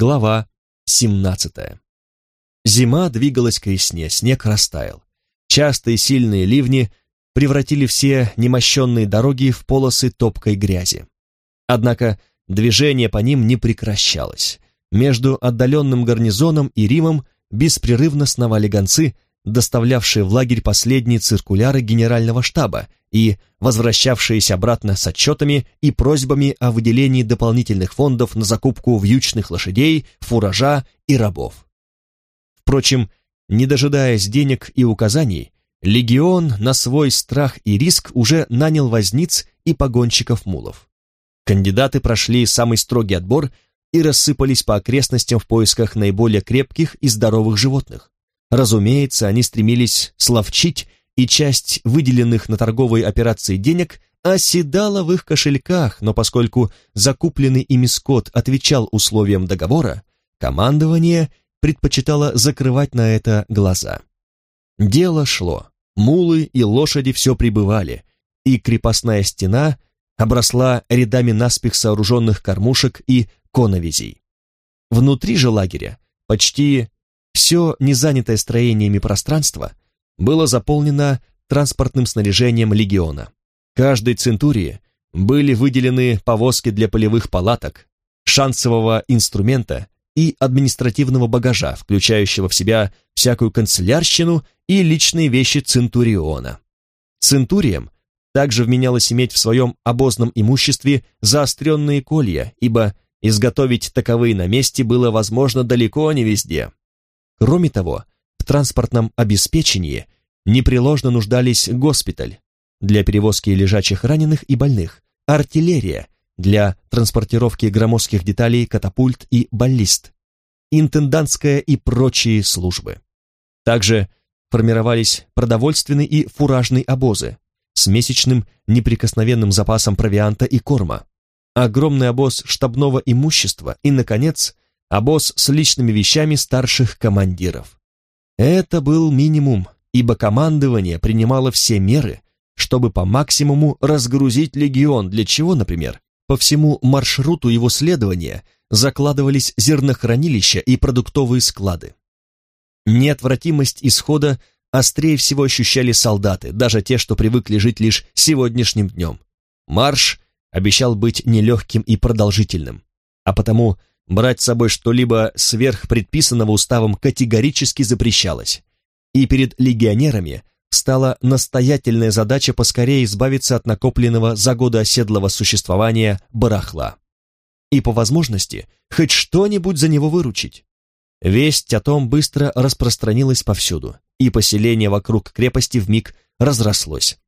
Глава 17. Зима двигалась к весне, снег растаял. Частые сильные ливни превратили все немощенные дороги в полосы топкой грязи. Однако движение по ним не прекращалось. Между отдаленным гарнизоном и Римом беспрерывно сновали гонцы, доставлявшие в лагерь последние циркуляры генерального штаба и возвращавшиеся обратно с отчетами и просьбами о выделении дополнительных фондов на закупку вьючных лошадей, фуража и рабов. Впрочем, не дожидаясь денег и указаний, легион на свой страх и риск уже нанял возниц и погонщиков мулов. Кандидаты прошли самый строгий отбор и рассыпались по окрестностям в поисках наиболее крепких и здоровых животных. Разумеется, они стремились словчить, и часть выделенных на торговые операции денег оседала в их кошельках, но поскольку закупленный ими скот отвечал условиям договора, командование предпочитало закрывать на это глаза. Дело шло, мулы и лошади все прибывали, и крепостная стена обросла рядами наспех сооруженных кормушек и коновизей. Внутри же лагеря почти все незанятое строениями пространство было заполнено транспортным снаряжением легиона. Каждой центурии были выделены повозки для полевых палаток, шансового инструмента и административного багажа, включающего в себя всякую канцелярщину и личные вещи центуриона. Центуриям также вменялось иметь в своем обозном имуществе заостренные колья, ибо изготовить таковые на месте было возможно далеко не везде. Кроме того, в транспортном обеспечении непреложно нуждались госпиталь для перевозки лежачих раненых и больных, артиллерия для транспортировки громоздких деталей катапульт и баллист, интендантская и прочие службы. Также формировались продовольственные и фуражные обозы с месячным неприкосновенным запасом провианта и корма, огромный обоз штабного имущества и, наконец, обоз с личными вещами старших командиров. Это был минимум, ибо командование принимало все меры, чтобы по максимуму разгрузить легион, для чего, например, по всему маршруту его следования закладывались зернохранилища и продуктовые склады. Неотвратимость исхода острее всего ощущали солдаты, даже те, что привыкли жить лишь сегодняшним днем. Марш обещал быть нелегким и продолжительным, а потому Брать с собой что-либо сверх предписанного уставом категорически запрещалось. И перед легионерами стала настоятельная задача поскорее избавиться от накопленного за годы оседлого существования барахла. И по возможности хоть что-нибудь за него выручить. Весть о том быстро распространилась повсюду, и поселение вокруг крепости вмиг разрослось.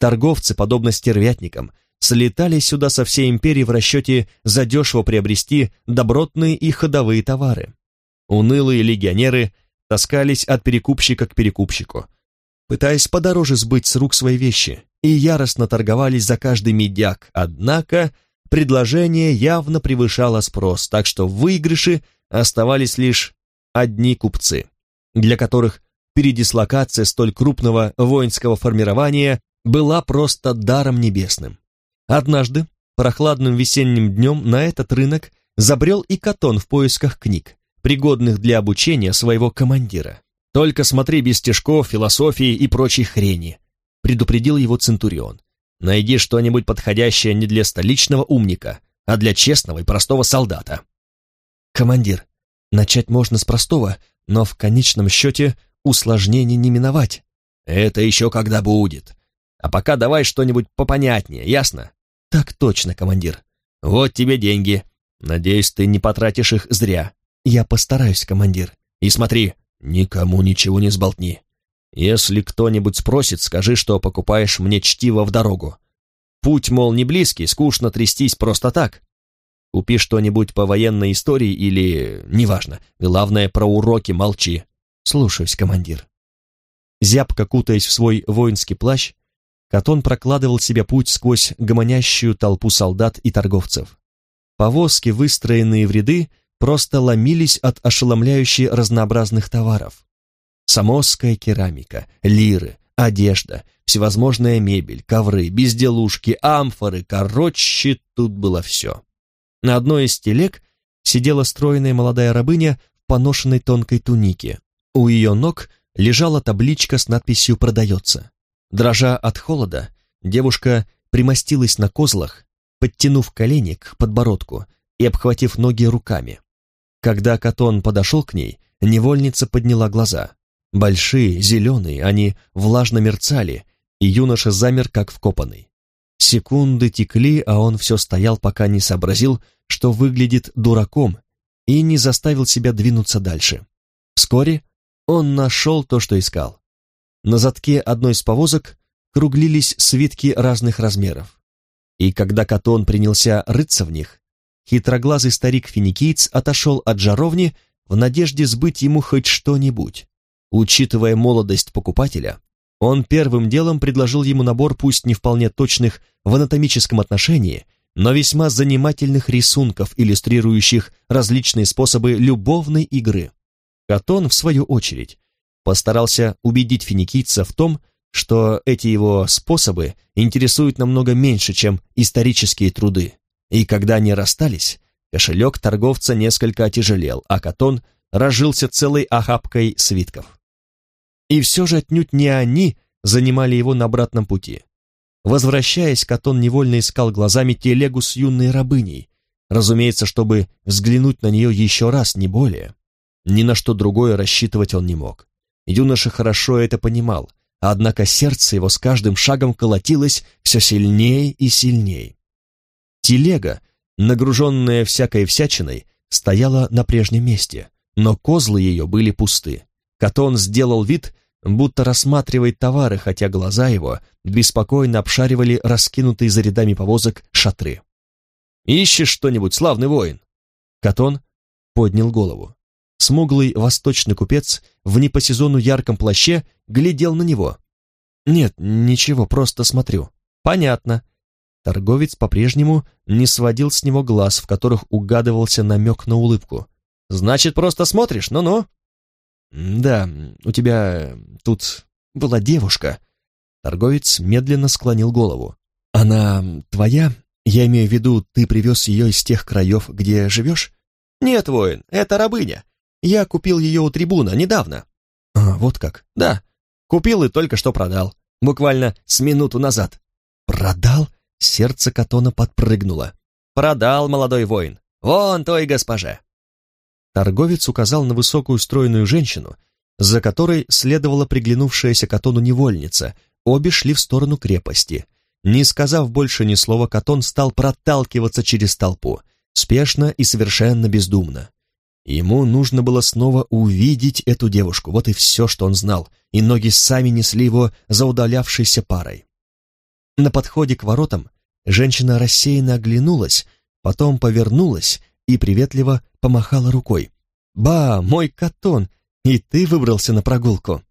Торговцы, подобно стервятникам, слетали сюда со всей империи в расчете задешево приобрести добротные и ходовые товары. Унылые легионеры таскались от перекупщика к перекупщику, пытаясь подороже сбыть с рук свои вещи, и яростно торговались за каждый медяк, однако предложение явно превышало спрос, так что в выигрыше оставались лишь одни купцы, для которых передислокация столь крупного воинского формирования была просто даром небесным. Однажды, прохладным весенним днем, на этот рынок забрел и Катон в поисках книг, пригодных для обучения своего командира. «Только смотри без стежков, философии и прочей хрени», предупредил его Центурион. «Найди что-нибудь подходящее не для столичного умника, а для честного и простого солдата». «Командир, начать можно с простого, но в конечном счете усложнений не миновать». «Это еще когда будет. А пока давай что-нибудь попонятнее, ясно? Так точно, командир. Вот тебе деньги. Надеюсь, ты не потратишь их зря. Я постараюсь, командир. И смотри, никому ничего не сболтни. Если кто-нибудь спросит, скажи, что покупаешь мне чтиво в дорогу. Путь, мол, не близкий, скучно трястись просто так. Купи что-нибудь по военной истории или... неважно. Главное, про уроки молчи. Слушаюсь, командир. Зябко кутаясь в свой воинский плащ, Катон прокладывал себе путь сквозь гомонящую толпу солдат и торговцев. Повозки, выстроенные в ряды, просто ломились от ошеломляющей разнообразных товаров. Самосская керамика, лиры, одежда, всевозможная мебель, ковры, безделушки, амфоры, короче, тут было все. На одной из телег сидела стройная молодая рабыня в поношенной тонкой тунике. У ее ног лежала табличка с надписью «Продается». Дрожа от холода, девушка примостилась на козлах, подтянув колени к подбородку и обхватив ноги руками. Когда Катон подошел к ней, невольница подняла глаза. Большие, зеленые, они влажно мерцали, и юноша замер, как вкопанный. Секунды текли, а он все стоял, пока не сообразил, что выглядит дураком, и не заставил себя двинуться дальше. Вскоре он нашел то, что искал. На задке одной из повозок круглились свитки разных размеров. И когда Катон принялся рыться в них, хитроглазый старик-финикиец отошел от жаровни в надежде сбыть ему хоть что-нибудь. Учитывая молодость покупателя, он первым делом предложил ему набор пусть не вполне точных в анатомическом отношении, но весьма занимательных рисунков, иллюстрирующих различные способы любовной игры. Катон, в свою очередь, постарался убедить финикийца в том, что эти его способы интересуют намного меньше, чем исторические труды. И когда они расстались, кошелек торговца несколько отяжелел, а Катон разжился целой охапкой свитков. И все же отнюдь не они занимали его на обратном пути. Возвращаясь, Катон невольно искал глазами телегу с юной рабыней, разумеется, чтобы взглянуть на нее еще раз, не более. Ни на что другое рассчитывать он не мог. Юноша хорошо это понимал, однако сердце его с каждым шагом колотилось все сильнее и сильнее. Телега, нагруженная всякой всячиной, стояла на прежнем месте, но козлы ее были пусты. Катон сделал вид, будто рассматривает товары, хотя глаза его беспокойно обшаривали раскинутые за рядами повозок шатры. «Ищешь что-нибудь, славный воин?» Катон поднял голову. Смуглый восточный купец в не по сезону ярком плаще глядел на него. «Нет, ничего, просто смотрю». «Понятно». Торговец по-прежнему не сводил с него глаз, в которых угадывался намек на улыбку. «Значит, просто смотришь? Ну-ну». «Да, у тебя тут была девушка». Торговец медленно склонил голову. «Она твоя? Я имею в виду, ты привез ее из тех краев, где живешь?» «Нет, воин, это рабыня. Я купил ее у трибуна недавно». «А, вот как?» «Да, купил и только что продал. Буквально с минуту назад». «Продал?» Сердце Катона подпрыгнуло. «Продал, молодой воин. Вон той госпоже». Торговец указал на высокую стройную женщину, за которой следовала приглянувшаяся Катону невольница. Обе шли в сторону крепости. Не сказав больше ни слова, Катон стал проталкиваться через толпу, спешно и совершенно бездумно. Ему нужно было снова увидеть эту девушку, вот и все, что он знал, и ноги сами несли его за удалявшейся парой. На подходе к воротам женщина рассеянно оглянулась, потом повернулась и приветливо помахала рукой. «Ба, мой катон, и ты выбрался на прогулку!»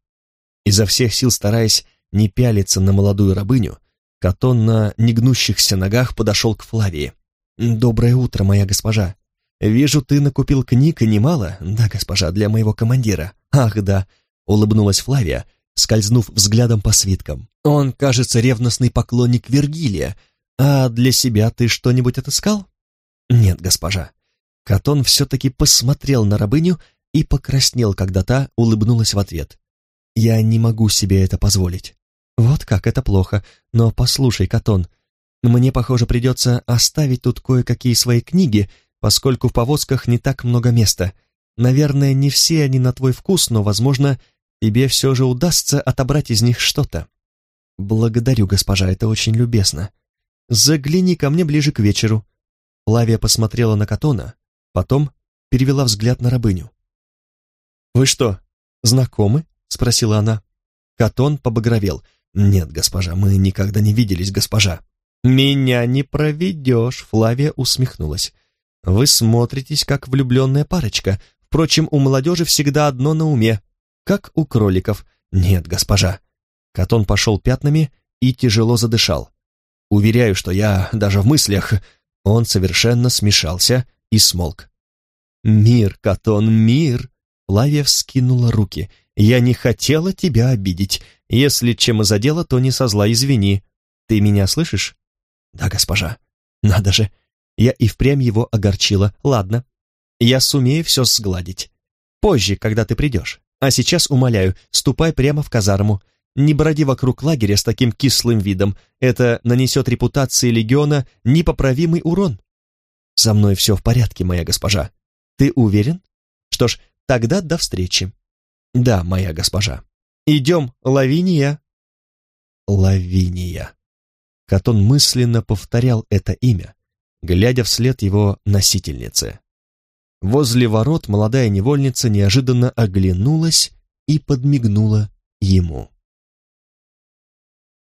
Изо всех сил стараясь не пялиться на молодую рабыню, Катон на негнущихся ногах подошел к Флавии. «Доброе утро, моя госпожа. «Вижу, ты накупил книг и немало, да, госпожа, для моего командира». «Ах, да», — улыбнулась Флавия, скользнув взглядом по свиткам. «Он, кажется, ревностный поклонник Вергилия. А для себя ты что-нибудь отыскал?» «Нет, госпожа». Катон все-таки посмотрел на рабыню и покраснел, когда та улыбнулась в ответ. «Я не могу себе это позволить». «Вот как, это плохо. Но послушай, Катон, мне, похоже, придется оставить тут кое-какие свои книги, поскольку в повозках не так много места. Наверное, не все они на твой вкус, но, возможно, тебе все же удастся отобрать из них что-то. Благодарю, госпожа, это очень любезно. Загляни ко мне ближе к вечеру. Лавия посмотрела на Катона, потом перевела взгляд на рабыню. «Вы что, знакомы?» — спросила она. Катон побагровел. «Нет, госпожа, мы никогда не виделись, госпожа». «Меня не проведешь», — Флавия усмехнулась. Вы смотритесь, как влюбленная парочка. Впрочем, у молодежи всегда одно на уме, как у кроликов. Нет, госпожа. Катон пошел пятнами и тяжело задышал. Уверяю, что я даже в мыслях... Он совершенно смешался и смолк. «Мир, Катон, мир!» Лавия вскинула руки. «Я не хотела тебя обидеть. Если чем и задела, то не со зла извини. Ты меня слышишь?» «Да, госпожа. Надо же, я и впрямь его огорчила. Ладно. Я сумею все сгладить. Позже, когда ты придешь. А сейчас, умоляю, ступай прямо в казарму. Не броди вокруг лагеря с таким кислым видом. Это нанесет репутации легиона непоправимый урон. Со мной все в порядке, моя госпожа. Ты уверен? Что ж, тогда до встречи. Да, моя госпожа. Идем, Лавиния. Лавиния. Катон мысленно повторял это имя, глядя вслед его носительнице. Возле ворот молодая невольница неожиданно оглянулась и подмигнула ему.